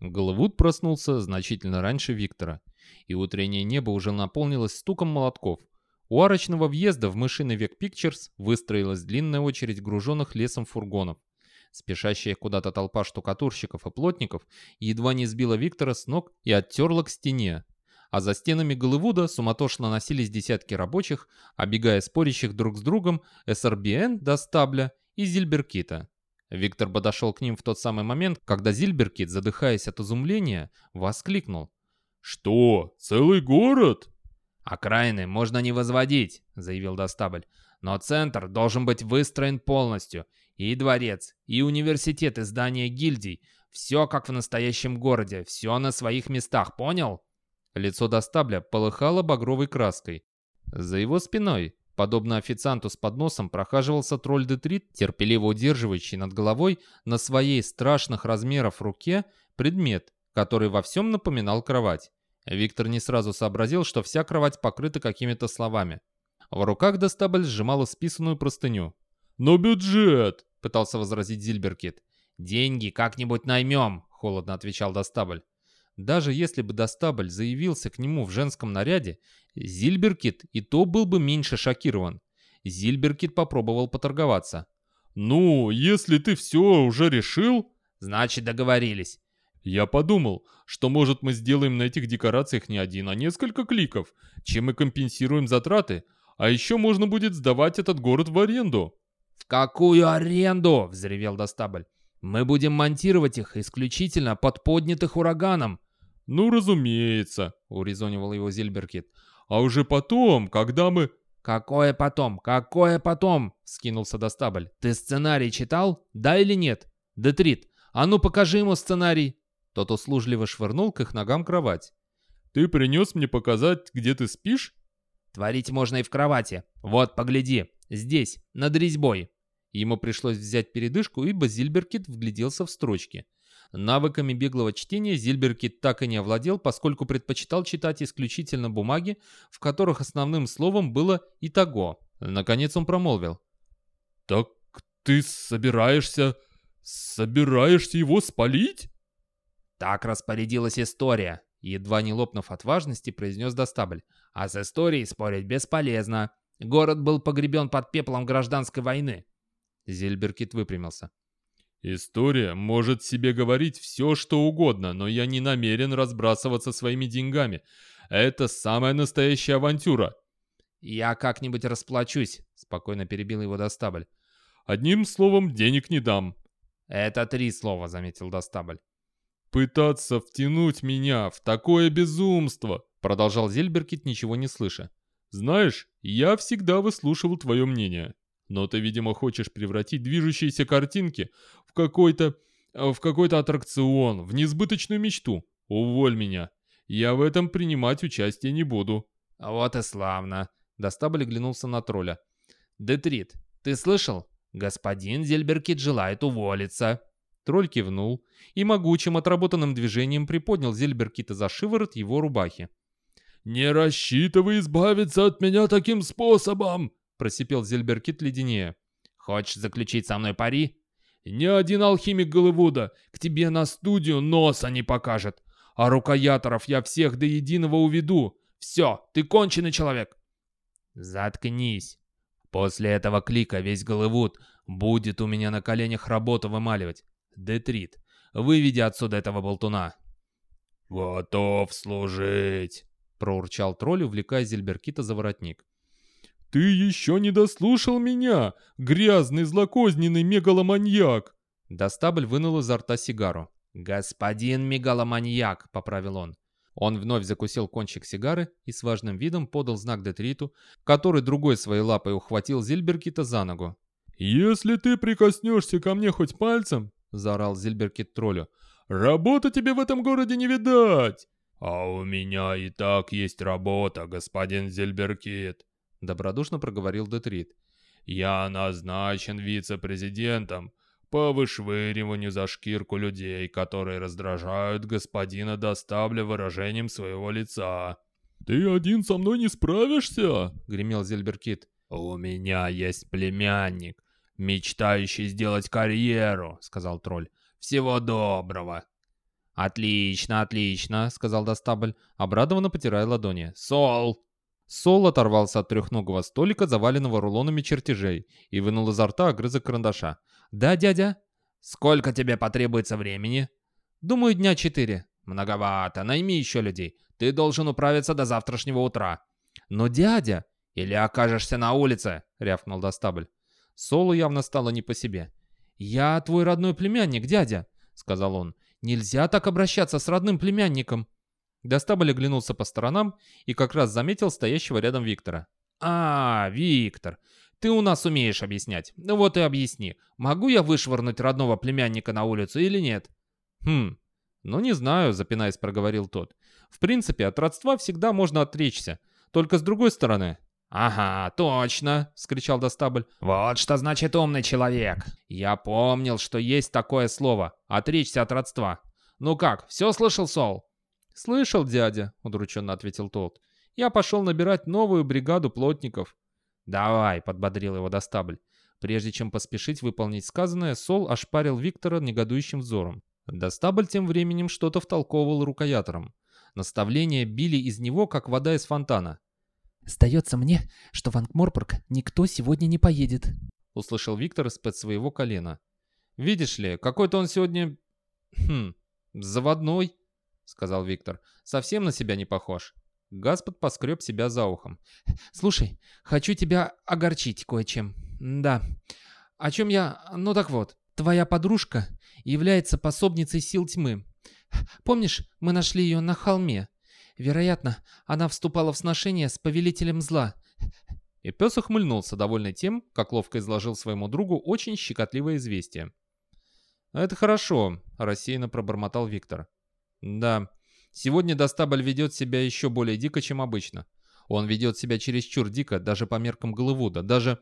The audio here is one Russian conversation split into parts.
Голливуд проснулся значительно раньше Виктора, и утреннее небо уже наполнилось стуком молотков. У арочного въезда в мышиный век Pictures выстроилась длинная очередь груженных лесом фургонов. Спешащая куда-то толпа штукатурщиков и плотников едва не сбила Виктора с ног и оттерла к стене. А за стенами Голливуда суматошно носились десятки рабочих, обегая спорящих друг с другом СРБН до Стабля и Зильберкита. Виктор подошел к ним в тот самый момент, когда Зильберкит, задыхаясь от изумления, воскликнул. «Что, целый город?» «Окраины можно не возводить», — заявил Достабль. «Но центр должен быть выстроен полностью. И дворец, и университет, и здание гильдий. Все как в настоящем городе, все на своих местах, понял?» Лицо Достабля полыхало багровой краской. За его спиной Подобно официанту с подносом прохаживался тролль-детрит, терпеливо удерживающий над головой на своей страшных размеров руке предмет, который во всем напоминал кровать. Виктор не сразу сообразил, что вся кровать покрыта какими-то словами. В руках Достабль сжимал исписанную простыню. «Но бюджет!» — пытался возразить Зильберкит. «Деньги как-нибудь наймем», — холодно отвечал Достабль. Даже если бы Достабль заявился к нему в женском наряде, Зильберкит и то был бы меньше шокирован. Зильберкит попробовал поторговаться. «Ну, если ты все уже решил...» «Значит, договорились». «Я подумал, что, может, мы сделаем на этих декорациях не один, а несколько кликов, чем мы компенсируем затраты, а еще можно будет сдавать этот город в аренду». «В какую аренду?» — взревел Достабль. «Мы будем монтировать их исключительно под поднятых ураганом». «Ну, разумеется», — урезонивал его Зильберкит. «А уже потом, когда мы...» «Какое потом? Какое потом?» — скинулся Достабль. «Ты сценарий читал? Да или нет? Детрит, а ну покажи ему сценарий!» Тот услужливо швырнул к их ногам кровать. «Ты принес мне показать, где ты спишь?» «Творить можно и в кровати. Вот, погляди. Здесь, над резьбой». Ему пришлось взять передышку, ибо Зильберкит вгляделся в строчки. Навыками беглого чтения Зильберкит так и не овладел, поскольку предпочитал читать исключительно бумаги, в которых основным словом было «итого». Наконец он промолвил. «Так ты собираешься... собираешься его спалить?» «Так распорядилась история», — едва не лопнув от важности, произнес Достабль. «А с историей спорить бесполезно. Город был погребен под пеплом гражданской войны». Зильберкит выпрямился. История может себе говорить все, что угодно, но я не намерен разбрасываться своими деньгами. Это самая настоящая авантюра. «Я как-нибудь расплачусь», — спокойно перебил его Достабль. «Одним словом, денег не дам». «Это три слова», — заметил Достабль. «Пытаться втянуть меня в такое безумство», — продолжал Зельберкит, ничего не слыша. «Знаешь, я всегда выслушивал твое мнение. Но ты, видимо, хочешь превратить движущиеся картинки в какой-то... Э, в какой-то аттракцион, в несбыточную мечту. Уволь меня. Я в этом принимать участие не буду». «Вот и славно», — Достабль глянулся на тролля. «Детрит, ты слышал? Господин Зельберкит желает уволиться». Тролль кивнул и могучим отработанным движением приподнял Зельберкита за шиворот его рубахи. «Не рассчитывай избавиться от меня таким способом!» — просипел Зельберкит леденее. «Хочешь заключить со мной пари?» «Ни один алхимик Голливуда к тебе на студию носа не покажет, а рукояторов я всех до единого уведу. Все, ты конченый человек!» «Заткнись. После этого клика весь Голливуд будет у меня на коленях работу вымаливать. Детрит, выведи отсюда этого болтуна». «Готов служить!» — проурчал тролль, увлекая Зельберкита за воротник. «Ты еще не дослушал меня, грязный злокозненный мегаломаньяк!» Достабль вынул изо рта сигару. «Господин мегаломаньяк!» — поправил он. Он вновь закусил кончик сигары и с важным видом подал знак Детриту, который другой своей лапой ухватил Зильберкита за ногу. «Если ты прикоснешься ко мне хоть пальцем, — заорал Зильберкит троллю, — работы тебе в этом городе не видать!» «А у меня и так есть работа, господин Зильберкит», — добродушно проговорил Детрит. «Я назначен вице-президентом по вышвыриванию за шкирку людей, которые раздражают господина Доставля выражением своего лица». «Ты один со мной не справишься?» — гремел Зельберкит. «У меня есть племянник, мечтающий сделать карьеру», — сказал тролль. «Всего доброго». «Отлично, отлично», — сказал Достабль, обрадованно потирая ладони. «Сол!» Сол оторвался от трехногого столика, заваленного рулонами чертежей, и вынул изо рта огрызок карандаша. «Да, дядя?» «Сколько тебе потребуется времени?» «Думаю, дня четыре». «Многовато. Найми еще людей. Ты должен управиться до завтрашнего утра». «Но дядя...» «Или окажешься на улице», — рявкнул Достабль. Солу явно стало не по себе. «Я твой родной племянник, дядя», — сказал он. «Нельзя так обращаться с родным племянником». Достабль оглянулся по сторонам и как раз заметил стоящего рядом Виктора. «А, Виктор, ты у нас умеешь объяснять. Ну вот и объясни, могу я вышвырнуть родного племянника на улицу или нет?» «Хм, ну не знаю», — запинаясь, проговорил тот. «В принципе, от родства всегда можно отречься. Только с другой стороны, «Ага, точно!» — вскричал Достабль. «Вот что значит умный человек! Я помнил, что есть такое слово — отречься от родства. Ну как, все слышал, Сол?» «Слышал, дядя», — удрученно ответил тот. «Я пошел набирать новую бригаду плотников». «Давай», — подбодрил его Достабль. Прежде чем поспешить выполнить сказанное, Сол ошпарил Виктора негодующим взором. Достабль тем временем что-то втолковывал рукоятором. Наставления били из него, как вода из фонтана. «Сдается мне, что в Ангморпорг никто сегодня не поедет», — услышал Виктор из-под своего колена. «Видишь ли, какой-то он сегодня... Хм, заводной», — сказал Виктор. «Совсем на себя не похож». Гаспод поскреб себя за ухом. «Слушай, хочу тебя огорчить кое-чем. Да. О чем я... Ну так вот, твоя подружка является пособницей сил тьмы. Помнишь, мы нашли ее на холме?» Вероятно, она вступала в сношение с повелителем зла. И пес ухмыльнулся, довольный тем, как ловко изложил своему другу очень щекотливое известие. «Это хорошо», — рассеянно пробормотал Виктор. «Да, сегодня Достабль ведет себя еще более дико, чем обычно. Он ведет себя чересчур дико, даже по меркам Голливуда, даже...»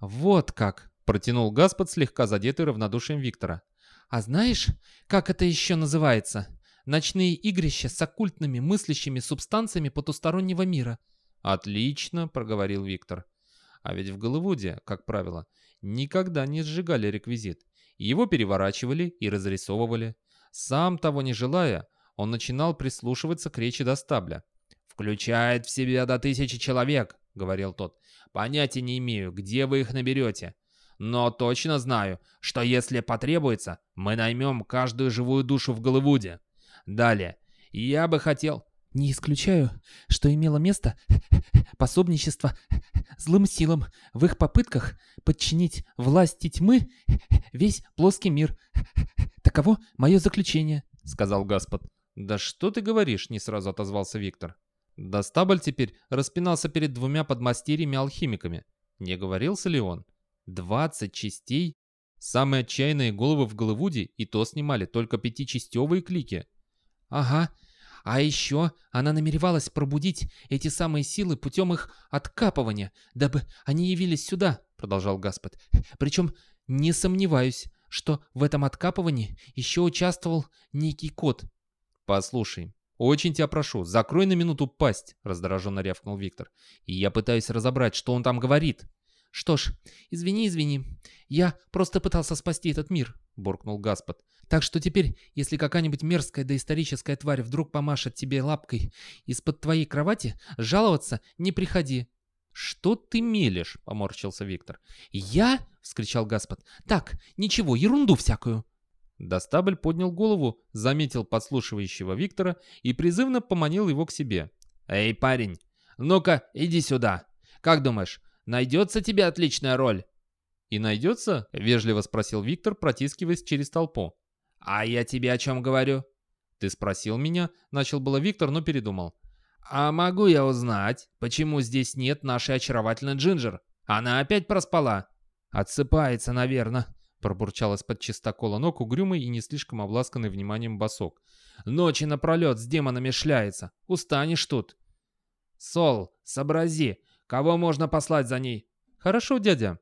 «Вот как!» — протянул Гаспод, слегка задетый равнодушием Виктора. «А знаешь, как это еще называется?» Ночные игрища с оккультными мыслящими субстанциями потустороннего мира. «Отлично», — проговорил Виктор. А ведь в Голливуде, как правило, никогда не сжигали реквизит. Его переворачивали и разрисовывали. Сам того не желая, он начинал прислушиваться к речи Достабля. «Включает в себя до тысячи человек», — говорил тот. «Понятия не имею, где вы их наберете. Но точно знаю, что если потребуется, мы наймем каждую живую душу в Голливуде. Далее. Я бы хотел... Не исключаю, что имело место пособничество злым силам в их попытках подчинить власти тьмы весь плоский мир. Таково мое заключение, — сказал Господ. «Да что ты говоришь?» — не сразу отозвался Виктор. Достабль теперь распинался перед двумя подмастерьями-алхимиками. Не говорился ли он? Двадцать частей? Самые отчаянные головы в Голливуде и то снимали только пятичастевые клики. «Ага. А еще она намеревалась пробудить эти самые силы путем их откапывания, дабы они явились сюда», — продолжал Гаспод. «Причем не сомневаюсь, что в этом откапывании еще участвовал некий кот». «Послушай, очень тебя прошу, закрой на минуту пасть», — раздраженно рявкнул Виктор. «И я пытаюсь разобрать, что он там говорит». «Что ж, извини, извини. Я просто пытался спасти этот мир», — буркнул Гаспод. Так что теперь, если какая-нибудь мерзкая доисторическая тварь вдруг помашет тебе лапкой из-под твоей кровати, жаловаться не приходи. «Что ты мелешь?» — поморщился Виктор. «Я?» — вскричал Гаспод. «Так, ничего, ерунду всякую». Достабль поднял голову, заметил подслушивающего Виктора и призывно поманил его к себе. «Эй, парень, ну-ка, иди сюда. Как думаешь, найдется тебе отличная роль?» «И найдется?» — вежливо спросил Виктор, протискиваясь через толпу. «А я тебе о чем говорю?» «Ты спросил меня?» — начал было Виктор, но передумал. «А могу я узнать, почему здесь нет нашей очаровательной Джинджер? Она опять проспала?» «Отсыпается, наверное», — пробурчал из-под чистокола ног угрюмый и не слишком обласканный вниманием босок. «Ночи напролет с демонами шляется. Устанешь тут». «Сол, сообрази, кого можно послать за ней?» «Хорошо, дядя».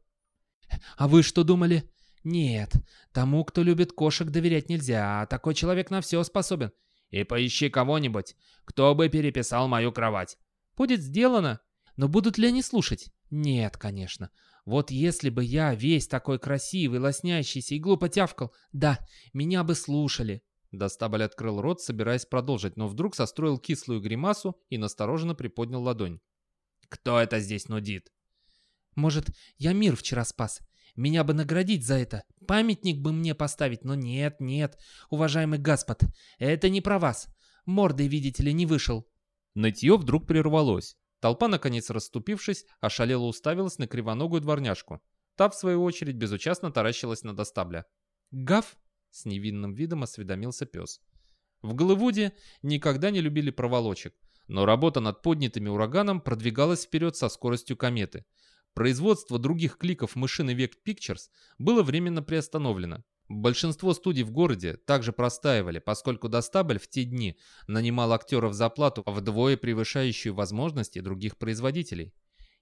«А вы что думали?» «Нет, тому, кто любит кошек, доверять нельзя, а такой человек на все способен». «И поищи кого-нибудь, кто бы переписал мою кровать». «Будет сделано. Но будут ли они слушать?» «Нет, конечно. Вот если бы я весь такой красивый, лоснящийся и глупо тявкал, да, меня бы слушали». Достабль открыл рот, собираясь продолжить, но вдруг состроил кислую гримасу и настороженно приподнял ладонь. «Кто это здесь нудит?» «Может, я мир вчера спас? Меня бы наградить за это. Памятник бы мне поставить, но нет, нет, уважаемый господ, это не про вас. Мордой, видите ли, не вышел». Нытье вдруг прервалось. Толпа, наконец расступившись, ошалело уставилась на кривоногую дворняжку. Та, в свою очередь, безучастно таращилась на достабля. «Гав?» — с невинным видом осведомился пес. В Голливуде никогда не любили проволочек, но работа над поднятыми ураганом продвигалась вперед со скоростью кометы. Производство других кликов «Мышиный век Pictures» было временно приостановлено. Большинство студий в городе также простаивали, поскольку Достабль в те дни нанимал актеров за плату, вдвое превышающую возможности других производителей.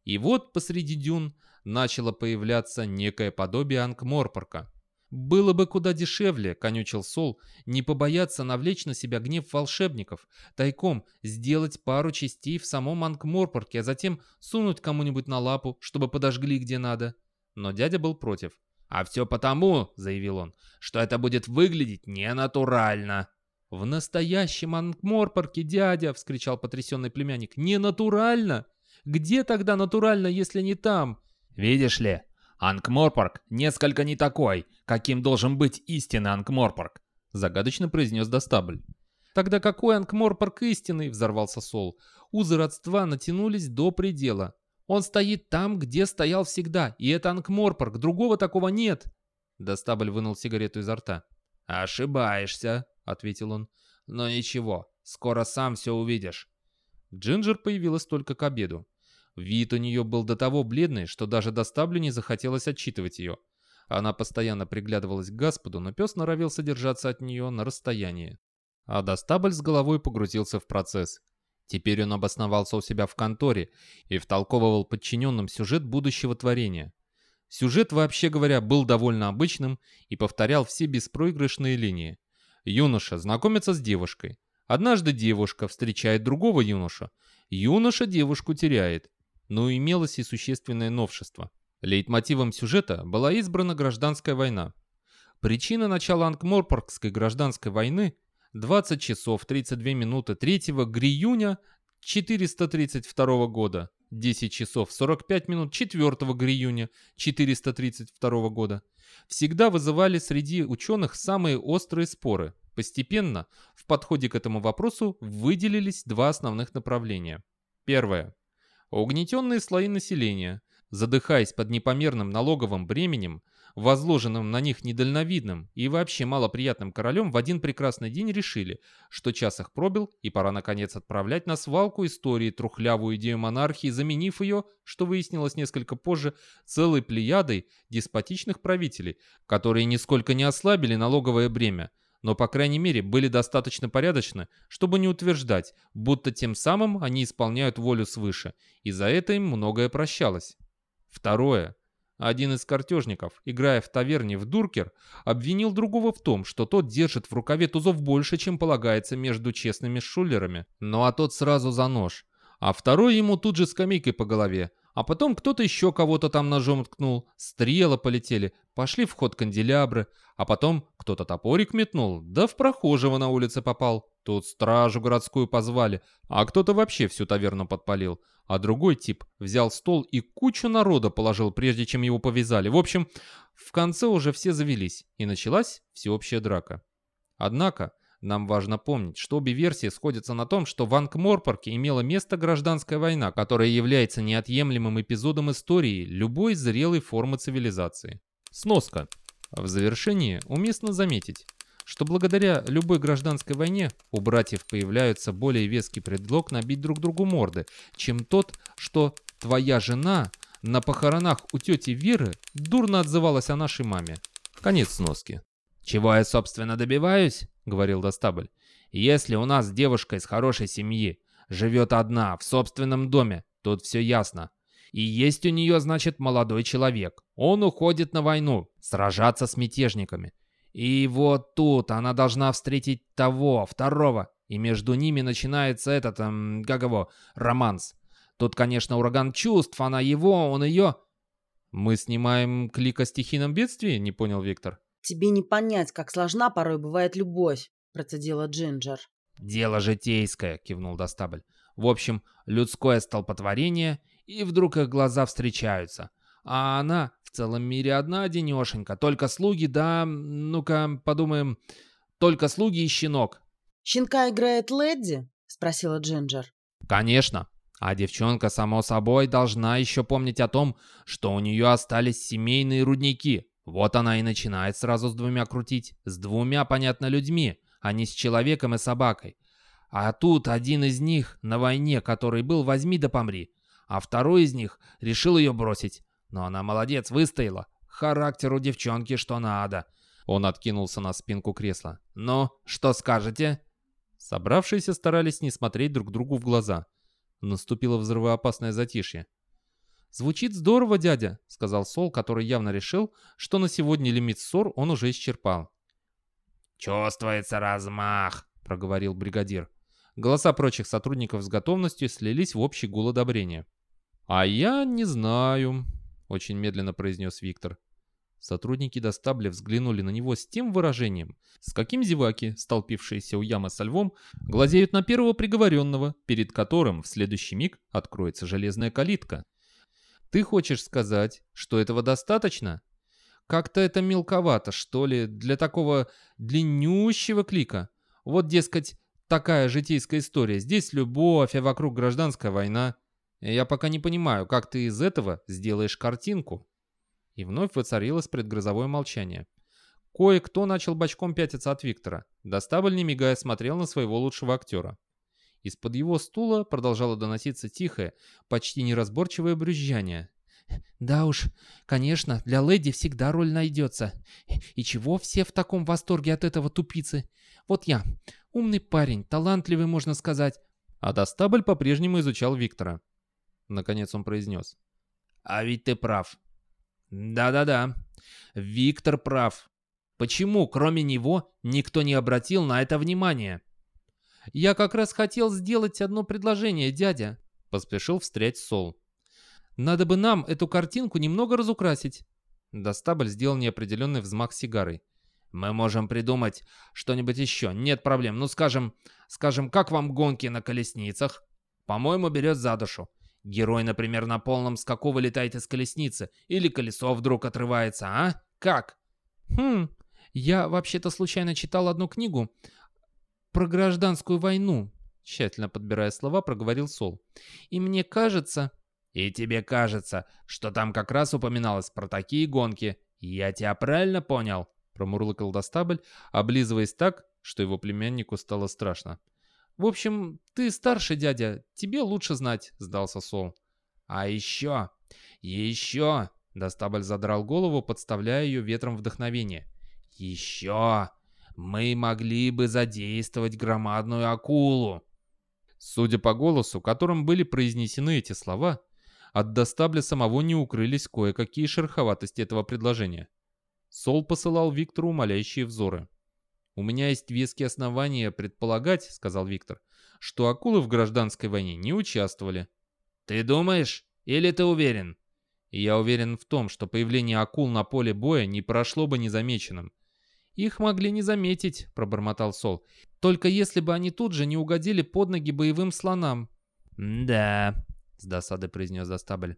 И вот посреди дюн начало появляться некое подобие Анкморпорка. «Было бы куда дешевле», — конючил Сол, — «не побояться навлечь на себя гнев волшебников, тайком сделать пару частей в самом Анкморпорке, а затем сунуть кому-нибудь на лапу, чтобы подожгли где надо». Но дядя был против. «А все потому», — заявил он, — «что это будет выглядеть ненатурально». «В настоящем Анкморпорке, дядя!» — вскричал потрясенный племянник. «Не натурально! Где тогда натурально, если не там?» «Видишь ли, Анкморпорк несколько не такой, каким должен быть истинный Анкморпорк», — загадочно произнес Достабль. «Тогда какой Анкморпорк истинный?» — взорвался Сол. «Узы родства натянулись до предела. Он стоит там, где стоял всегда, и это Анкморпорк, другого такого нет!» Достабль вынул сигарету изо рта. «Ошибаешься», — ответил он. «Но ничего, скоро сам все увидишь». Джинджер появилась только к обеду. Вид у нее был до того бледный, что даже Достаблю не захотелось отчитывать ее. Она постоянно приглядывалась к Господу, но пес норовил содержаться от нее на расстоянии. А Достабль с головой погрузился в процесс. Теперь он обосновался у себя в конторе и втолковывал подчиненным сюжет будущего творения. Сюжет, вообще говоря, был довольно обычным и повторял все беспроигрышные линии. Юноша знакомится с девушкой. Однажды девушка встречает другого юноша. Юноша девушку теряет. Но имелось и существенное новшество. Лейтмотивом сюжета была избрана гражданская война. Причина начала Анкморпоргской гражданской войны 20 часов 32 минуты 3 гриюня 432 года, 10 часов 45 минут 4 гриюня 432 года, всегда вызывали среди ученых самые острые споры. Постепенно в подходе к этому вопросу выделились два основных направления. Первое. Угнетенные слои населения, задыхаясь под непомерным налоговым бременем, возложенным на них недальновидным и вообще малоприятным королем, в один прекрасный день решили, что час их пробил и пора наконец отправлять на свалку истории трухлявую идею монархии, заменив ее, что выяснилось несколько позже, целой плеядой деспотичных правителей, которые нисколько не ослабили налоговое бремя, но, по крайней мере, были достаточно порядочны, чтобы не утверждать, будто тем самым они исполняют волю свыше, и за это им многое прощалось. Второе. Один из картежников, играя в таверне в Дуркер, обвинил другого в том, что тот держит в рукаве тузов больше, чем полагается между честными шулерами. Ну а тот сразу за нож. А второй ему тут же скамейкой по голове. А потом кто-то еще кого-то там ножом ткнул, стрелы полетели, пошли в ход канделябры, а потом кто-то топорик метнул, да в прохожего на улице попал. Тут стражу городскую позвали, а кто-то вообще всю таверну подпалил а другой тип взял стол и кучу народа положил, прежде чем его повязали. В общем, в конце уже все завелись, и началась всеобщая драка. Однако, нам важно помнить, что обе версии сходятся на том, что в Анкморпорке имела место гражданская война, которая является неотъемлемым эпизодом истории любой зрелой формы цивилизации. Сноска. В завершении уместно заметить, что благодаря любой гражданской войне у братьев появляются более веский предлог набить друг другу морды, чем тот, что твоя жена на похоронах у тети Веры дурно отзывалась о нашей маме. Конец сноски. «Чего я, собственно, добиваюсь?» — говорил Достабль. «Если у нас девушка из хорошей семьи живет одна, в собственном доме, тут все ясно. И есть у нее, значит, молодой человек. Он уходит на войну, сражаться с мятежниками. И вот тут она должна встретить того, второго, и между ними начинается этот, эм, как его, романс. Тут, конечно, ураган чувств, она его, он ее... «Мы снимаем клик о стихийном бедствии?» — не понял Виктор. «Тебе не понять, как сложна порой бывает любовь», процедила Джинджер. «Дело житейское», — кивнул Достабль. «В общем, людское столпотворение, и вдруг их глаза встречаются. А она в целом мире одна денешенька, только слуги, да, ну-ка, подумаем, только слуги и щенок». «Щенка играет Ледди?» — спросила Джинджер. «Конечно. А девчонка, само собой, должна еще помнить о том, что у нее остались семейные рудники. Вот она и начинает сразу с двумя крутить. С двумя, понятно, людьми, а не с человеком и собакой. А тут один из них на войне, который был «возьми да помри», а второй из них решил ее бросить. Но она молодец, выстояла. Характер у девчонки что надо. Он откинулся на спинку кресла. «Ну, что скажете?» Собравшиеся старались не смотреть друг другу в глаза. Наступило взрывоопасное затишье. «Звучит здорово, дядя», — сказал Сол, который явно решил, что на сегодня лимит ссор он уже исчерпал. «Чувствуется размах», — проговорил бригадир. Голоса прочих сотрудников с готовностью слились в общий гул одобрения. «А я не знаю», — очень медленно произнес Виктор. Сотрудники Достабля взглянули на него с тем выражением, с каким зеваки, столпившиеся у ямы со львом, глазеют на первого приговоренного, перед которым в следующий миг откроется железная калитка. «Ты хочешь сказать, что этого достаточно? Как-то это мелковато, что ли, для такого длиннющего клика. Вот, дескать, такая житейская история. Здесь любовь, а вокруг гражданская война. Я пока не понимаю, как ты из этого сделаешь картинку». И вновь воцарилось предгрозовое молчание. Кое-кто начал бочком пятиться от Виктора. Достабль, не мигая, смотрел на своего лучшего актера. Из-под его стула продолжало доноситься тихое, почти неразборчивое брюзжание. «Да уж, конечно, для леди всегда роль найдется. И чего все в таком восторге от этого тупицы? Вот я, умный парень, талантливый, можно сказать». А Достабль по-прежнему изучал Виктора. Наконец он произнес. «А ведь ты прав. Да-да-да. Виктор прав. Почему, кроме него, никто не обратил на это внимания? «Я как раз хотел сделать одно предложение, дядя», — поспешил встрять Сол. «Надо бы нам эту картинку немного разукрасить». Достабль сделал неопределенный взмах сигарой. «Мы можем придумать что-нибудь еще, нет проблем. Ну, скажем, скажем, как вам гонки на колесницах? По-моему, берет за душу. Герой, например, на полном скаку вылетает из колесницы, или колесо вдруг отрывается, а? Как? Хм, я вообще-то случайно читал одну книгу про гражданскую войну, тщательно подбирая слова, проговорил Сол. И мне кажется... И тебе кажется, что там как раз упоминалось про такие гонки. Я тебя правильно понял? Промурлыкал Достабль, облизываясь так, что его племяннику стало страшно. «В общем, ты старший дядя, тебе лучше знать», — сдался Сол. «А еще, еще...» — Достабль задрал голову, подставляя ее ветром вдохновения. «Еще мы могли бы задействовать громадную акулу». Судя по голосу, которым были произнесены эти слова, от Достабля самого не укрылись кое-какие шероховатости этого предложения. Сол посылал Виктору умоляющие взоры. «У меня есть веские основания предполагать, — сказал Виктор, — что акулы в гражданской войне не участвовали». «Ты думаешь? Или ты уверен?» «Я уверен в том, что появление акул на поле боя не прошло бы незамеченным». «Их могли не заметить», — пробормотал Сол. «Только если бы они тут же не угодили под ноги боевым слонам». «Да», — с досадой произнес Застабль.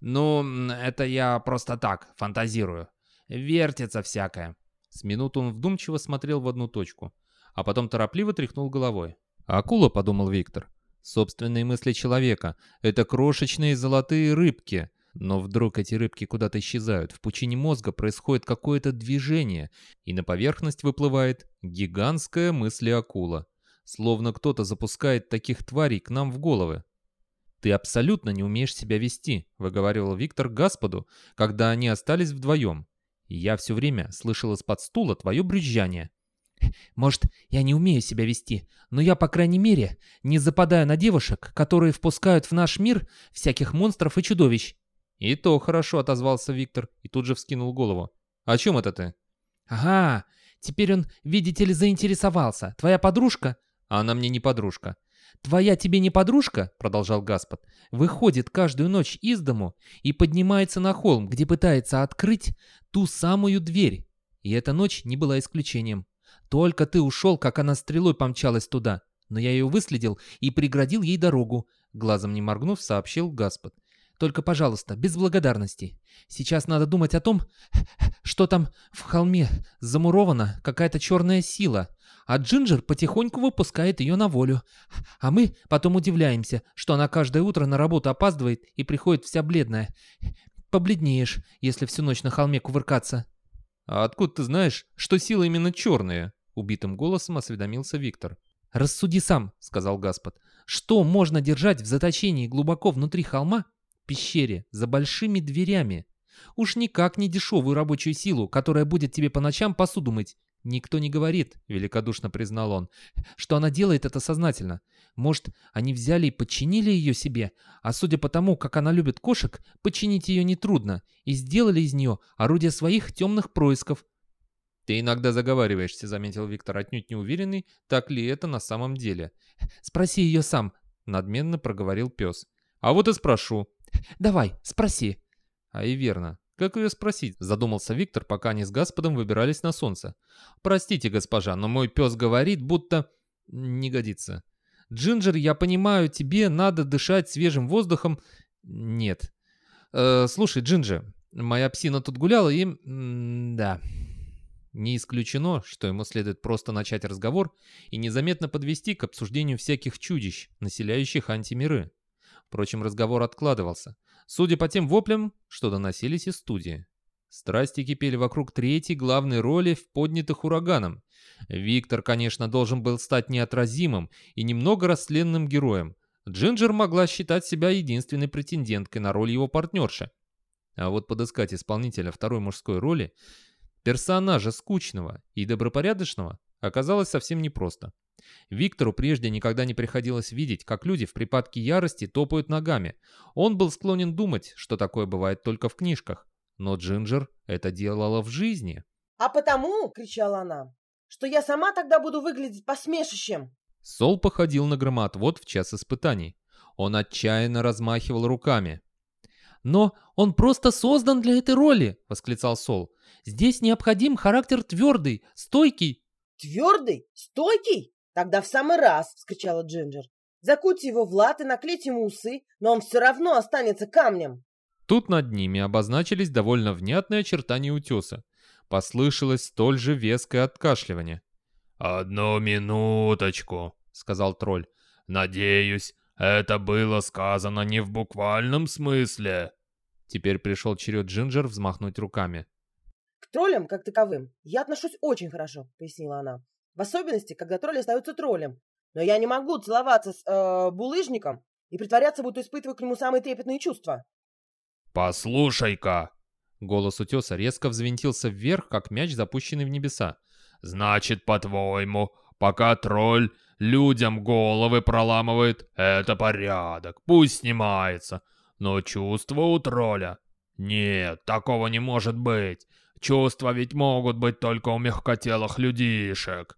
«Ну, это я просто так, фантазирую. Вертится всякое». С минуту он вдумчиво смотрел в одну точку, а потом торопливо тряхнул головой. «Акула», — подумал Виктор. «Собственные мысли человека. Это крошечные золотые рыбки». Но вдруг эти рыбки куда-то исчезают, в пучине мозга происходит какое-то движение, и на поверхность выплывает гигантская мысли-акула. Словно кто-то запускает таких тварей к нам в головы. «Ты абсолютно не умеешь себя вести», — выговаривал Виктор Господу, когда они остались вдвоем. Я все время слышал из-под стула твое брюзжание. Может, я не умею себя вести, но я, по крайней мере, не западаю на девушек, которые впускают в наш мир всяких монстров и чудовищ. И то хорошо отозвался Виктор и тут же вскинул голову. О чем это ты? Ага, теперь он, видите ли, заинтересовался. Твоя подружка? Она мне не подружка. «Твоя тебе не подружка?» — продолжал Гаспод. «Выходит каждую ночь из дому и поднимается на холм, где пытается открыть ту самую дверь. И эта ночь не была исключением. Только ты ушел, как она стрелой помчалась туда. Но я ее выследил и преградил ей дорогу. Глазом не моргнув, сообщил Гаспод. Только, пожалуйста, без благодарности. Сейчас надо думать о том, что там в холме замурована какая-то черная сила, а Джинджер потихоньку выпускает ее на волю. А мы потом удивляемся, что она каждое утро на работу опаздывает и приходит вся бледная. Побледнеешь, если всю ночь на холме кувыркаться. «А откуда ты знаешь, что сила именно черная?» — убитым голосом осведомился Виктор. «Рассуди сам», — сказал Гаспод. «Что можно держать в заточении глубоко внутри холма, пещере, за большими дверями? Уж никак не дешевую рабочую силу, которая будет тебе по ночам посуду мыть. Никто не говорит, — великодушно признал он, — что она делает это сознательно. Может, они взяли и подчинили ее себе, а судя по тому, как она любит кошек, подчинить ее нетрудно, и сделали из нее орудие своих темных происков. «Ты иногда заговариваешься», — заметил Виктор, отнюдь не так ли это на самом деле. «Спроси ее сам», — надменно проговорил пес. «А вот и спрошу». «Давай, спроси». А и верно. Как ее спросить? Задумался Виктор, пока они с Господом выбирались на солнце. Простите, госпожа, но мой пес говорит, будто... Не годится. Джинджер, я понимаю, тебе надо дышать свежим воздухом. Нет. Э, слушай, Джинджер, моя псина тут гуляла и... М да. Не исключено, что ему следует просто начать разговор и незаметно подвести к обсуждению всяких чудищ, населяющих антимиры. Впрочем, разговор откладывался. Судя по тем воплям, что доносились из студии. Страсти кипели вокруг третьей главной роли в поднятых ураганом. Виктор, конечно, должен был стать неотразимым и немного растленным героем. Джинджер могла считать себя единственной претенденткой на роль его партнерши. А вот подыскать исполнителя второй мужской роли, персонажа скучного и добропорядочного, оказалось совсем непросто. Виктору прежде никогда не приходилось видеть, как люди в припадке ярости топают ногами. Он был склонен думать, что такое бывает только в книжках. Но Джинджер это делала в жизни. «А потому, — кричала она, — что я сама тогда буду выглядеть посмешищем!» Сол походил на громоотвод в час испытаний. Он отчаянно размахивал руками. «Но он просто создан для этой роли!» — восклицал Сол. «Здесь необходим характер твердый, стойкий». «Твердый? Стойкий? «Тогда в самый раз!» — вскричала Джинджер. «Закуйте его в лад и наклейте ему усы, но он все равно останется камнем!» Тут над ними обозначились довольно внятные очертания утеса. Послышалось столь же веское откашливание. «Одну минуточку», — сказал тролль. «Надеюсь, это было сказано не в буквальном смысле». Теперь пришел черед Джинджер взмахнуть руками. «К троллям, как таковым, я отношусь очень хорошо», — пояснила она. В особенности, когда тролль остается троллем. Но я не могу целоваться с э, булыжником и притворяться, будто испытываю к нему самые трепетные чувства. «Послушай-ка!» Голос утеса резко взвинтился вверх, как мяч, запущенный в небеса. «Значит, по-твоему, пока тролль людям головы проламывает, это порядок, пусть снимается. Но чувства у тролля? Нет, такого не может быть. Чувства ведь могут быть только у мягкотелых людишек».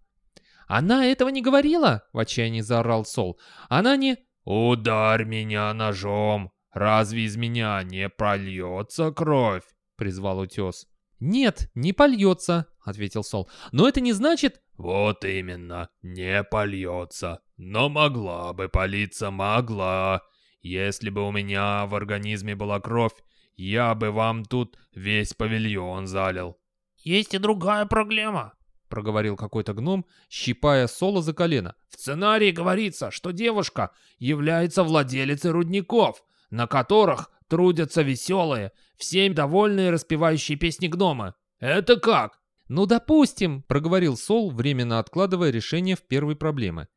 «Она этого не говорила!» — в отчаянии заорал Сол. «Она не...» «Ударь меня ножом! Разве из меня не прольется кровь?» — призвал утес. «Нет, не польется», — ответил Сол. «Но это не значит...» «Вот именно, не польется. Но могла бы политься, могла. Если бы у меня в организме была кровь, я бы вам тут весь павильон залил». «Есть и другая проблема», — проговорил какой-то гном, щипая Соло за колено. «В сценарии говорится, что девушка является владелицей рудников, на которых трудятся веселые, всем довольные распевающие песни гнома. Это как?» «Ну, допустим», — проговорил Сол, временно откладывая решение в первой проблемы.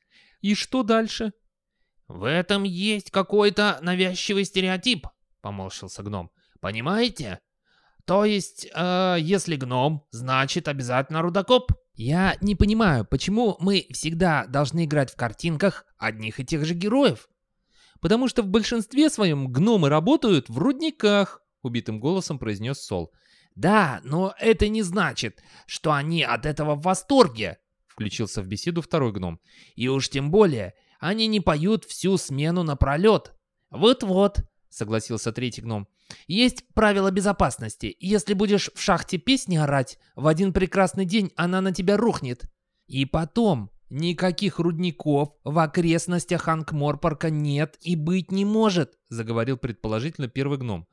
«И что дальше?» «В этом есть какой-то навязчивый стереотип», — помолчился гном. «Понимаете? То есть, э, если гном, значит обязательно рудокоп. Я не понимаю, почему мы всегда должны играть в картинках одних и тех же героев? Потому что в большинстве своем гномы работают в рудниках, убитым голосом произнес Сол. Да, но это не значит, что они от этого в восторге, включился в беседу второй гном. И уж тем более, они не поют всю смену напролет. Вот-вот, согласился третий гном. Есть правила безопасности. Если будешь в шахте песни орать, в один прекрасный день она на тебя рухнет. И потом, никаких рудников в окрестностях Анкморпорка нет и быть не может, заговорил предположительно первый гном.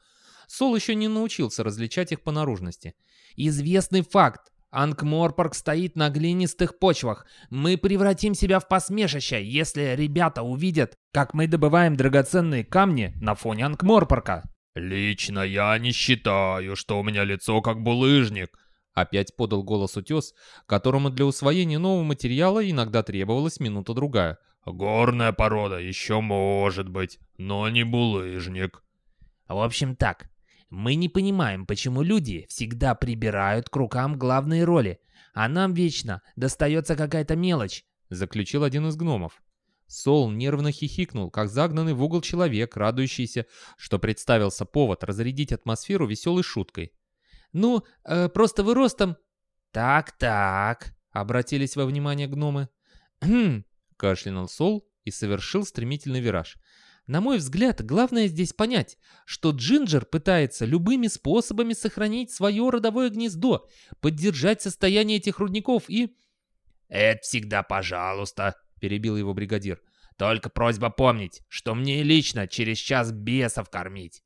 Сол еще не научился различать их по наружности. Известный факт. Анкморпорг стоит на глинистых почвах. Мы превратим себя в посмешище, если ребята увидят, как мы добываем драгоценные камни на фоне Анкморпорка. «Лично я не считаю, что у меня лицо как булыжник», Опять подал голос утес, которому для усвоения нового материала иногда требовалась минута-другая. «Горная порода еще может быть, но не булыжник». «В общем так, мы не понимаем, почему люди всегда прибирают к рукам главные роли, а нам вечно достается какая-то мелочь», — заключил один из гномов. Сол нервно хихикнул, как загнанный в угол человек, радующийся, что представился повод разрядить атмосферу веселой шуткой. «Ну, э, просто вы ростом...» «Так-так», — обратились во внимание гномы. «Хм», — кашлянул Сол и совершил стремительный вираж. «На мой взгляд, главное здесь понять, что Джинджер пытается любыми способами сохранить свое родовое гнездо, поддержать состояние этих рудников и...» «Это всегда пожалуйста», — перебил его бригадир. «Только просьба помнить, что мне лично через час бесов кормить».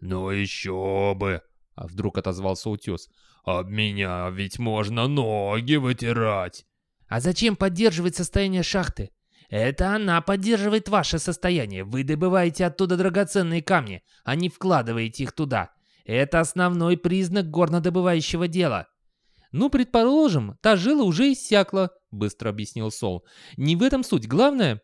«Ну еще бы!» — а вдруг отозвался утес. «Об меня ведь можно ноги вытирать!» «А зачем поддерживать состояние шахты? Это она поддерживает ваше состояние. Вы добываете оттуда драгоценные камни, а не вкладываете их туда. Это основной признак горнодобывающего дела. «Ну, предположим, та жила уже иссякла», — быстро объяснил Сол. «Не в этом суть. Главное...»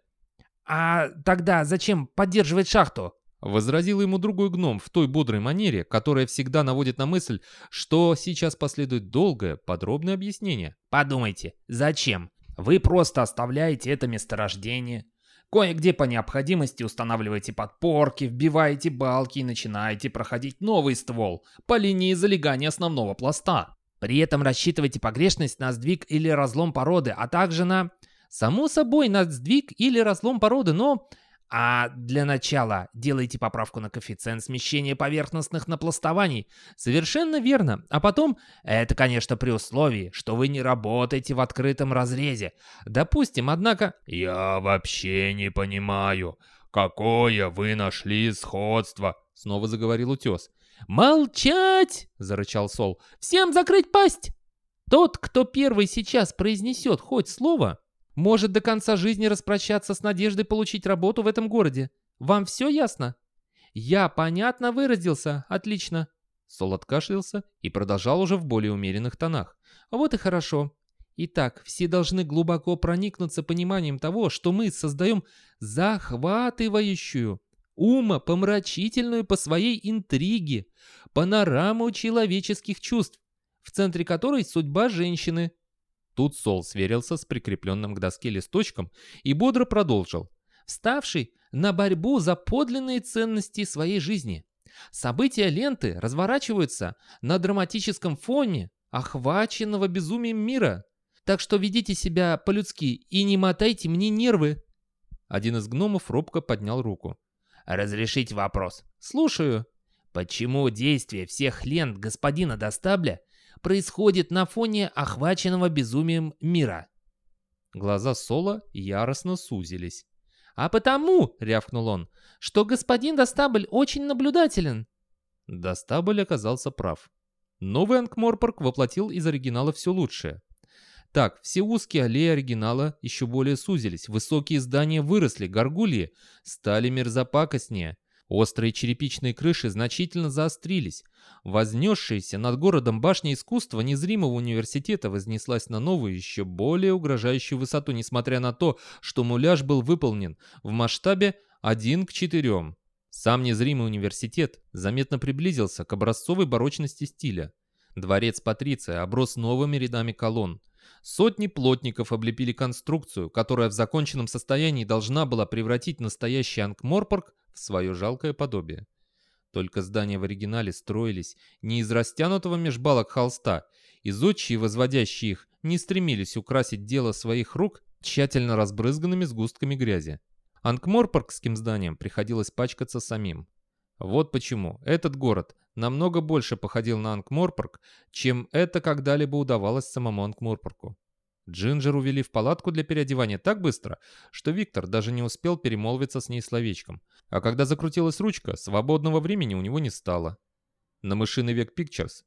«А тогда зачем поддерживать шахту?» Возразил ему другой гном в той бодрой манере, которая всегда наводит на мысль, что сейчас последует долгое, подробное объяснение. «Подумайте, зачем? Вы просто оставляете это месторождение, Кое-где по необходимости устанавливаете подпорки, вбиваете балки и начинаете проходить новый ствол по линии залегания основного пласта. При этом рассчитывайте погрешность на сдвиг или разлом породы, а также на... Само собой, на сдвиг или разлом породы, но... А для начала делайте поправку на коэффициент смещения поверхностных напластований. Совершенно верно. А потом, это, конечно, при условии, что вы не работаете в открытом разрезе. Допустим, однако... Я вообще не понимаю, какое вы нашли сходство, снова заговорил утес. «Молчать!» — зарычал Сол. «Всем закрыть пасть!» Тот, кто первый сейчас произнесет хоть слово, может до конца жизни распрощаться с надеждой получить работу в этом городе. Вам все ясно? Я понятно выразился. Отлично. Сол откашлялся и продолжал уже в более умеренных тонах. Вот и хорошо. Итак, все должны глубоко проникнуться пониманием того, что мы создаем захватывающую, ума помрачительную по своей интриге, панораму человеческих чувств, в центре которой судьба женщины. Тут Сол сверился с прикрепленным к доске листочком и бодро продолжил, вставший на борьбу за подлинные ценности своей жизни. События ленты разворачиваются на драматическом фоне охваченного безумием мира. Так что ведите себя по-людски и не мотайте мне нервы. Один из гномов робко поднял руку. «Разрешить вопрос?» «Слушаю». «Почему действие всех лент господина Достабля происходит на фоне охваченного безумием мира?» Глаза Соло яростно сузились. «А потому», — рявкнул он, — «что господин Достабль очень наблюдателен». Достабль оказался прав. Новый Ангморпорг воплотил из оригинала все лучшее. Так, все узкие аллеи оригинала еще более сузились, высокие здания выросли, горгульи стали мерзопакостнее, острые черепичные крыши значительно заострились, вознесшаяся над городом башня искусства незримого университета вознеслась на новую, еще более угрожающую высоту, несмотря на то, что муляж был выполнен в масштабе 1 к 4. Сам незримый университет заметно приблизился к образцовой барочности стиля. Дворец Патриция оброс новыми рядами колонн, Сотни плотников облепили конструкцию, которая в законченном состоянии должна была превратить настоящий Ангморпорг в свое жалкое подобие. Только здания в оригинале строились не из растянутого меж балок холста, и зодчие, возводящие их, не стремились украсить дело своих рук тщательно разбрызганными сгустками грязи. Ангморпоргским зданиям приходилось пачкаться самим. Вот почему этот город намного больше походил на Ангморпорг, чем это когда-либо удавалось самому Ангморпоргу. Джинджер увели в палатку для переодевания так быстро, что Виктор даже не успел перемолвиться с ней словечком. А когда закрутилась ручка, свободного времени у него не стало. На мышиный век Pictures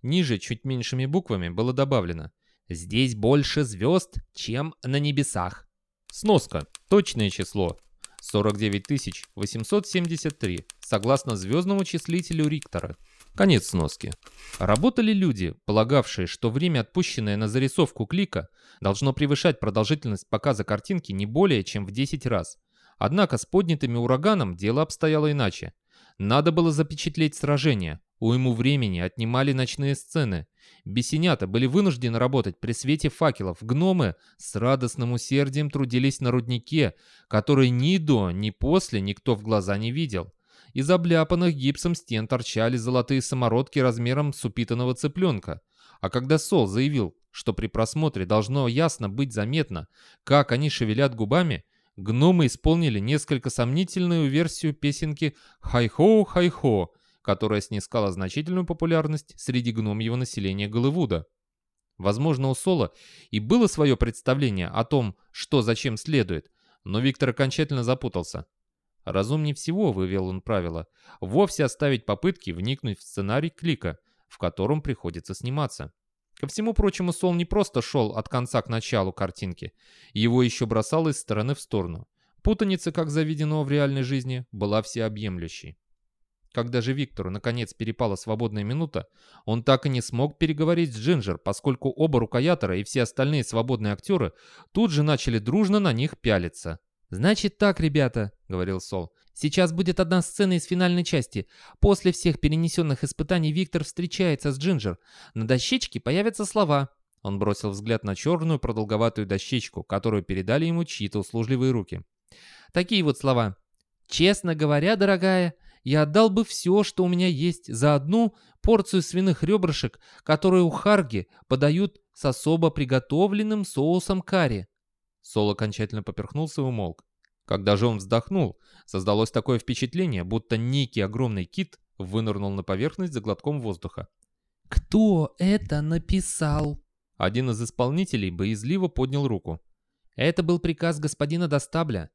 ниже чуть меньшими буквами было добавлено «Здесь больше звезд, чем на небесах». Сноска. Точное число. 49 873, согласно звездному числителю Риктора. Конец сноски. Работали люди, полагавшие, что время, отпущенное на зарисовку клика, должно превышать продолжительность показа картинки не более чем в 10 раз. Однако с поднятыми ураганом дело обстояло иначе. Надо было запечатлеть сражение. Уйму времени отнимали ночные сцены. Бесенята были вынуждены работать при свете факелов. Гномы с радостным усердием трудились на руднике, который ни до, ни после никто в глаза не видел. Из обляпанных гипсом стен торчали золотые самородки размером с упитанного цыпленка. А когда Сол заявил, что при просмотре должно ясно быть заметно, как они шевелят губами, гномы исполнили несколько сомнительную версию песенки «Хай-хо, хай-хо», которая снискала значительную популярность среди гномьего населения Голливуда. Возможно, у Сола и было свое представление о том, что зачем следует, но Виктор окончательно запутался. Разумнее всего, вывел он правило, вовсе оставить попытки вникнуть в сценарий клика, в котором приходится сниматься. Ко всему прочему, Сол не просто шел от конца к началу картинки, его еще бросало из стороны в сторону. Путаница, как заведено в реальной жизни, была всеобъемлющей. Когда же Виктору наконец перепала свободная минута, он так и не смог переговорить с Джинджер, поскольку оба рукоятора и все остальные свободные актеры тут же начали дружно на них пялиться. «Значит так, ребята», — говорил Сол. «Сейчас будет одна сцена из финальной части. После всех перенесенных испытаний Виктор встречается с Джинджер. На дощечке появятся слова». Он бросил взгляд на черную продолговатую дощечку, которую передали ему чьи-то услужливые руки. «Такие вот слова. Честно говоря, дорогая, я отдал бы все, что у меня есть, за одну порцию свиных ребрышек, которые у Харги подают с особо приготовленным соусом карри. Сол окончательно поперхнулся и умолк. Когда же он вздохнул, создалось такое впечатление, будто некий огромный кит вынырнул на поверхность за глотком воздуха. «Кто это написал?» Один из исполнителей боязливо поднял руку. «Это был приказ господина Достабля».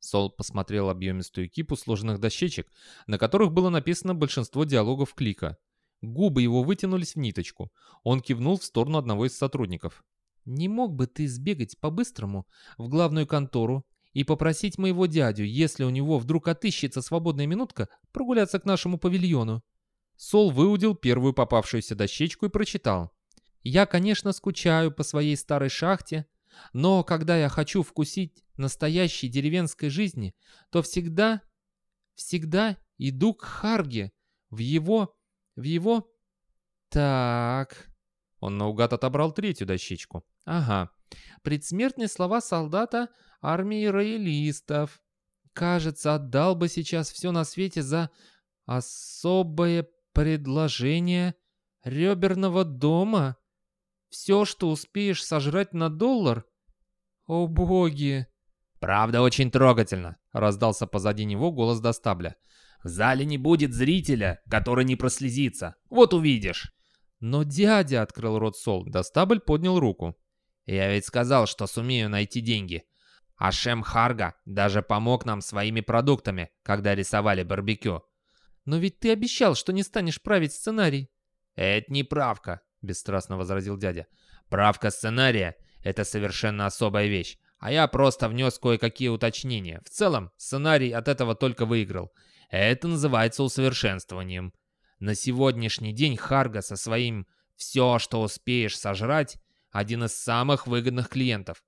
Сол посмотрел объемистую кипу сложенных дощечек, на которых было написано большинство диалогов Клика. Губы его вытянулись в ниточку. Он кивнул в сторону одного из сотрудников. Не мог бы ты сбегать по-быстрому в главную контору и попросить моего дядю, если у него вдруг отыщется свободная минутка, прогуляться к нашему павильону?» Сол выудил первую попавшуюся дощечку и прочитал. «Я, конечно, скучаю по своей старой шахте, но когда я хочу вкусить настоящей деревенской жизни, то всегда, всегда иду к Харге, в его, в его... Так...» Он наугад отобрал третью дощечку. Ага. Предсмертные слова солдата армии роялистов. Кажется, отдал бы сейчас все на свете за особое предложение реберного дома. Все, что успеешь сожрать на доллар. О боги! «Правда очень трогательно», — раздался позади него голос Достабля. «В зале не будет зрителя, который не прослезится. Вот увидишь». «Но дядя!» — открыл рот Сол. Достабль поднял руку. «Я ведь сказал, что сумею найти деньги. А Шем Харга даже помог нам своими продуктами, когда рисовали барбекю». «Но ведь ты обещал, что не станешь править сценарий». «Это не правка», — бесстрастно возразил дядя. «Правка сценария — это совершенно особая вещь, а я просто внес кое-какие уточнения. В целом, сценарий от этого только выиграл. Это называется усовершенствованием. На сегодняшний день Харга со своим «все, что успеешь сожрать» один из самых выгодных клиентов.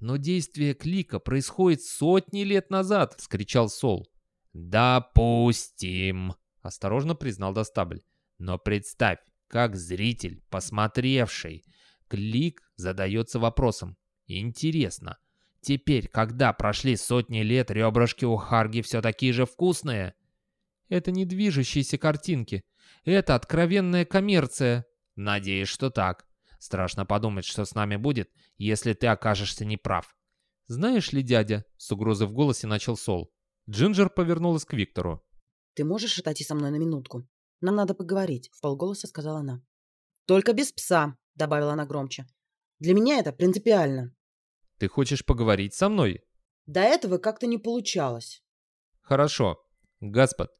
«Но действие клика происходит сотни лет назад!» — вскричал Сол. «Допустим!» — осторожно признал Достабль. «Но представь, как зритель, посмотревший, клик задается вопросом. Интересно, теперь, когда прошли сотни лет, ребрышки у Харги все такие же вкусные?» Это не движущиеся картинки. Это откровенная коммерция. Надеюсь, что так. Страшно подумать, что с нами будет, если ты окажешься неправ. Знаешь ли, дядя, с угрозой в голосе начал Сол. Джинджер повернулась к Виктору. Ты можешь отойти со мной на минутку? Нам надо поговорить, в полголоса сказала она. Только без пса, добавила она громче. Для меня это принципиально. Ты хочешь поговорить со мной? До этого как-то не получалось. Хорошо. Господ,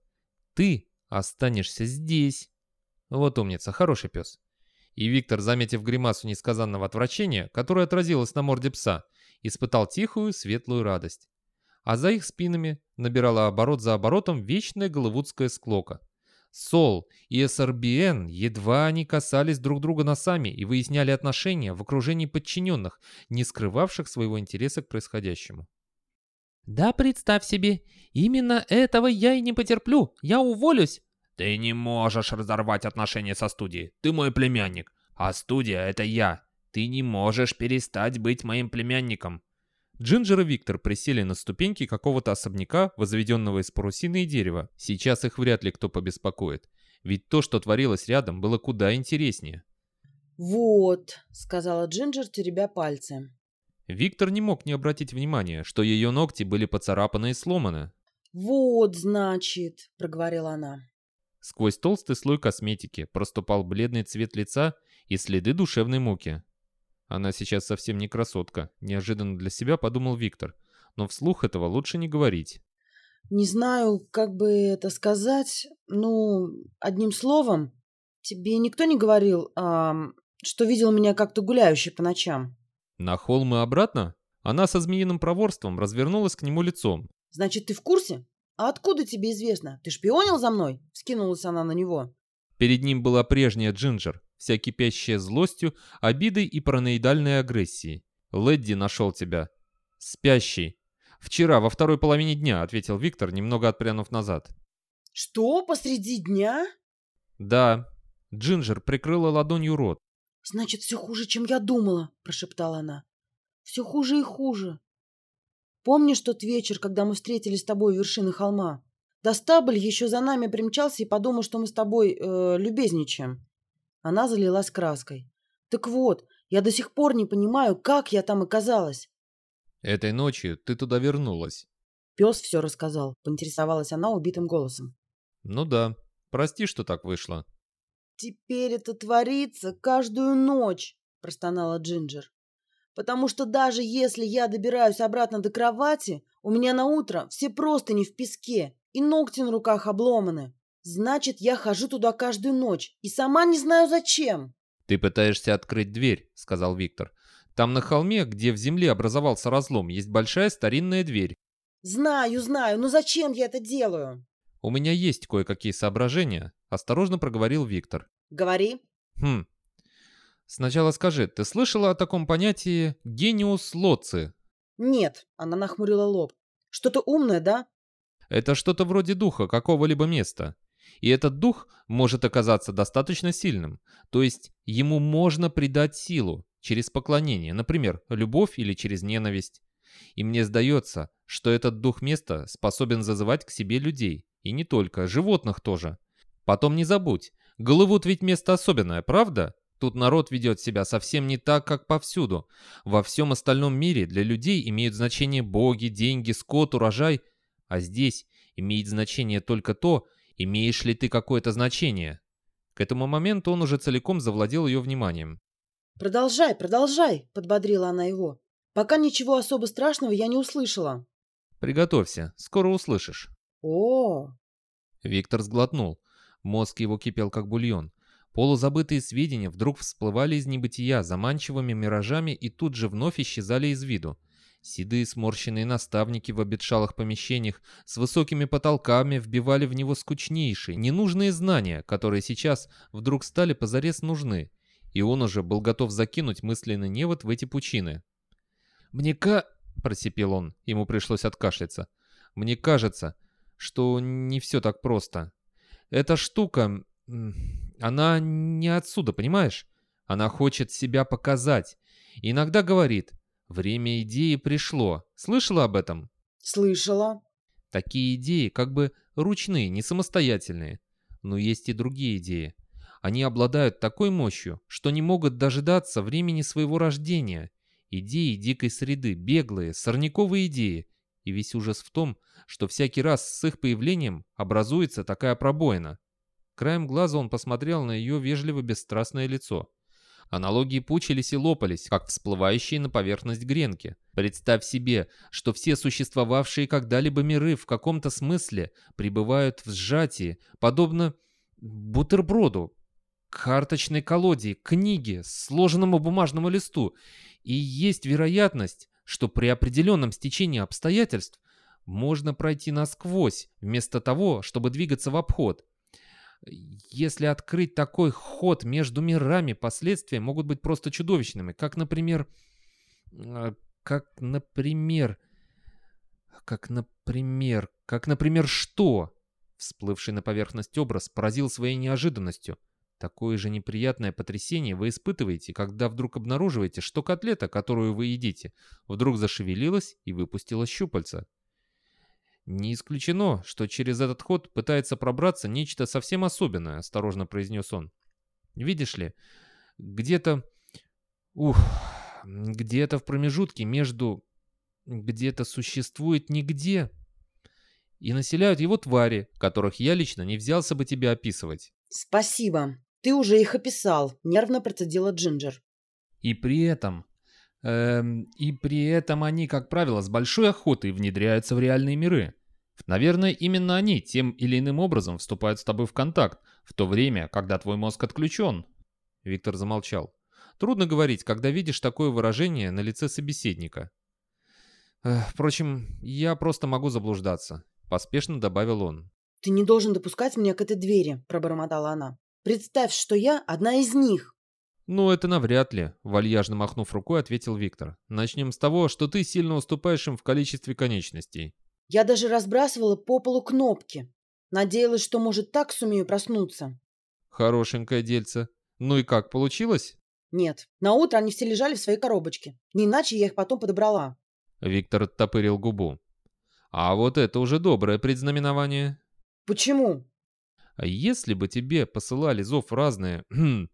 ты останешься здесь. Вот умница, хороший пес. И Виктор, заметив гримасу несказанного отвращения, которая отразилась на морде пса, испытал тихую, светлую радость. А за их спинами набирала оборот за оборотом вечная голливудская склока. Сол и СРБН едва не касались друг друга носами и выясняли отношения в окружении подчиненных, не скрывавших своего интереса к происходящему. «Да представь себе, именно этого я и не потерплю, я уволюсь!» «Ты не можешь разорвать отношения со студией, ты мой племянник, а студия — это я. Ты не можешь перестать быть моим племянником». Джинджер и Виктор присели на ступеньки какого-то особняка, возведенного из парусины и дерева. Сейчас их вряд ли кто побеспокоит. Ведь то, что творилось рядом, было куда интереснее. «Вот», — сказала Джинджер, теребя пальцы. Виктор не мог не обратить внимания, что ее ногти были поцарапаны и сломаны. «Вот, значит», — проговорила она. Сквозь толстый слой косметики проступал бледный цвет лица и следы душевной муки. Она сейчас совсем не красотка, неожиданно для себя подумал Виктор, но вслух этого лучше не говорить. «Не знаю, как бы это сказать, ну, одним словом, тебе никто не говорил, а, что видел меня как-то гуляющей по ночам?» На холм и обратно? Она со змеиным проворством развернулась к нему лицом. «Значит, ты в курсе? А откуда тебе известно? Ты шпионил за мной?» — вскинулась она на него. Перед ним была прежняя Джинджер, вся кипящая злостью, обидой и параноидальной агрессией. «Лэдди нашел тебя. Спящий. Вчера, во второй половине дня», — ответил Виктор, немного отпрянув назад. «Что, посреди дня?» «Да». Джинджер прикрыла ладонью рот. «Значит, все хуже, чем я думала», — прошептала она. «Все хуже и хуже. Помнишь тот вечер, когда мы встретились с тобой у вершины холма? Достабль еще за нами примчался и подумал, что мы с тобой э, любезничаем. Она залилась краской. Так вот, я до сих пор не понимаю, как я там оказалась. Этой ночью ты туда вернулась. Пес все рассказал, поинтересовалась она убитым голосом. Ну да, прости, что так вышло. Теперь это творится каждую ночь, простонала Джинджер. Потому что даже если я добираюсь обратно до кровати, у меня на утро все простыни в песке и ногти на руках обломаны. Значит, я хожу туда каждую ночь и сама не знаю зачем. Ты пытаешься открыть дверь, сказал Виктор. Там на холме, где в земле образовался разлом, есть большая старинная дверь. Знаю, знаю, но зачем я это делаю? У меня есть кое-какие соображения, осторожно проговорил Виктор. Говори. Хм. Сначала скажи, ты слышала о таком понятии гениус лоци? Нет, она нахмурила лоб. Что-то умное, да? Это что-то вроде духа какого-либо места. И этот дух может оказаться достаточно сильным, то есть ему можно придать силу через поклонение, например, любовь или через ненависть. И мне сдается, что этот дух места способен зазывать к себе людей, и не только, животных тоже. Потом не забудь, Голливуд ведь место особенное, правда? Тут народ ведет себя совсем не так, как повсюду. Во всем остальном мире для людей имеют значение боги, деньги, скот, урожай, а здесь имеет значение только то, Имеешь ли ты какое-то значение?» К этому моменту он уже целиком завладел ее вниманием. «Продолжай, продолжай!» — подбодрила она его. «Пока ничего особо страшного я не услышала». «Приготовься, скоро услышишь». О, Виктор сглотнул. Мозг его кипел как бульон. Полузабытые сведения вдруг всплывали из небытия заманчивыми миражами и тут же вновь исчезали из виду. Седые сморщенные наставники в обетшалых помещениях с высокими потолками вбивали в него скучнейшие, ненужные знания, которые сейчас вдруг стали позарез нужны, и он уже был готов закинуть мысленный невод в эти пучины. «Мне ка...» — просипел он, ему пришлось откашляться. «Мне кажется, что не все так просто. Эта штука... Она не отсюда, понимаешь? Она хочет себя показать. Иногда говорит Время идеи пришло. Слышала об этом? Слышала. Такие идеи как бы ручные, не самостоятельные. Но есть и другие идеи. Они обладают такой мощью, что не могут дожидаться времени своего рождения. Идеи дикой среды, беглые, сорняковые идеи. И весь ужас в том, что всякий раз с их появлением образуется такая пробоина. Краем глаза он посмотрел на ее вежливо бесстрастное лицо. Аналогии пучились и лопались, как всплывающие на поверхность гренки. Представь себе, что все существовавшие когда-либо миры в каком-то смысле пребывают в сжатии, подобно бутерброду, карточной колоде, книге, сложенному бумажному листу. И есть вероятность, что при определенном стечении обстоятельств можно пройти насквозь, вместо того, чтобы двигаться в обход. Если открыть такой ход между мирами, последствия могут быть просто чудовищными, как, например... Э, как, например... Как, например... Как, например, что? Всплывший на поверхность образ поразил своей неожиданностью. Такое же неприятное потрясение вы испытываете, когда вдруг обнаруживаете, что котлета, которую вы едите, вдруг зашевелилась и выпустила щупальца. «Не исключено, что через этот ход пытается пробраться нечто совсем особенное», — осторожно произнес он. «Видишь ли, где-то... Ух, где-то в промежутке между... Где-то существует нигде. И населяют его твари, которых я лично не взялся бы тебе описывать». «Спасибо. Ты уже их описал», — нервно процедила Джинджер. «И при этом и при этом они, как правило, с большой охотой внедряются в реальные миры. Наверное, именно они тем или иным образом вступают с тобой в контакт, в то время, когда твой мозг отключен. Виктор замолчал. Трудно говорить, когда видишь такое выражение на лице собеседника. Впрочем, я просто могу заблуждаться, поспешно добавил он. Ты не должен допускать меня к этой двери, пробормотала она. Представь, что я одна из них. «Ну, это навряд ли», — вальяжно махнув рукой, ответил Виктор. «Начнем с того, что ты сильно уступаешь им в количестве конечностей». «Я даже разбрасывала по полу кнопки. Надеялась, что, может, так сумею проснуться». «Хорошенькое дельце. Ну и как, получилось?» «Нет. На утро они все лежали в своей коробочке. Не иначе я их потом подобрала». Виктор оттопырил губу. «А вот это уже доброе предзнаменование». «Почему?» «А если бы тебе посылали зов разные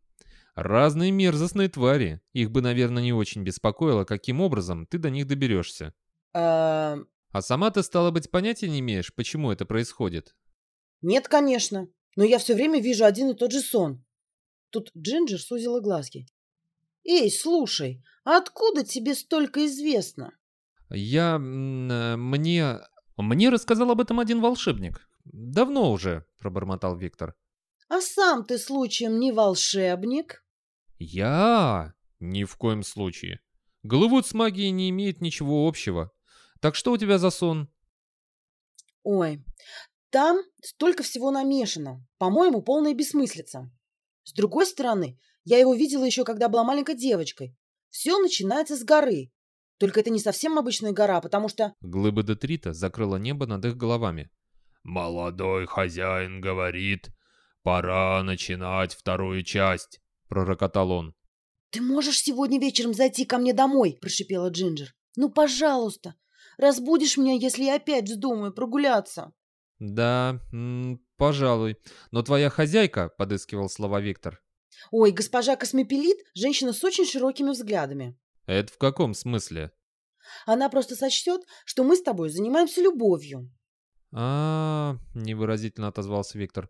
Разные мерзостные твари. Их бы, наверное, не очень беспокоило, каким образом ты до них доберешься. А... А сама ты, стало быть, понятия не имеешь, почему это происходит? Нет, конечно. Но я все время вижу один и тот же сон. Тут Джинджер сузила глазки. Эй, слушай, а откуда тебе столько известно? Я... Э, мне... Мне рассказал об этом один волшебник. Давно уже, пробормотал Виктор. А сам ты случаем не волшебник? Я? Ни в коем случае. Голливуд с магией не имеет ничего общего. Так что у тебя за сон? Ой, там столько всего намешано. По-моему, полная бессмыслица. С другой стороны, я его видела еще, когда была маленькой девочкой. Все начинается с горы. Только это не совсем обычная гора, потому что... Глыба детрита закрыла небо над их головами. «Молодой хозяин говорит, «Пора начинать вторую часть», — пророкотал он. «Ты можешь сегодня вечером зайти ко мне домой?» — прошипела Джинджер. «Ну, пожалуйста, разбудишь меня, если я опять вздумаю прогуляться». «Да, пожалуй. Но твоя хозяйка», — подыскивал слова Виктор. «Ой, госпожа Космопелит — женщина с очень широкими взглядами». «Это в каком смысле?» «Она просто сочтет, что мы с тобой занимаемся любовью». А, -а, -а невыразительно отозвался Виктор.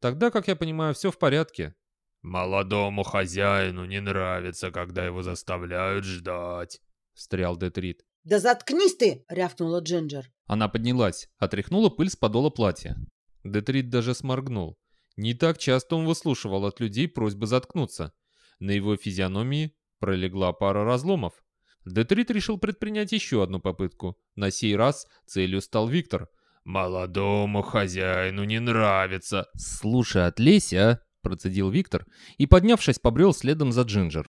Тогда, как я понимаю, все в порядке. «Молодому хозяину не нравится, когда его заставляют ждать», — встрял Детрит. «Да заткнись ты!» — рявкнула Джинджер. Она поднялась, отряхнула пыль с подола платья. Детрит даже сморгнул. Не так часто он выслушивал от людей просьбы заткнуться. На его физиономии пролегла пара разломов. Детрит решил предпринять еще одну попытку. На сей раз целью стал Виктор — «Молодому хозяину не нравится». «Слушай, отлейся, а!» — процедил Виктор и, поднявшись, побрел следом за Джинджер.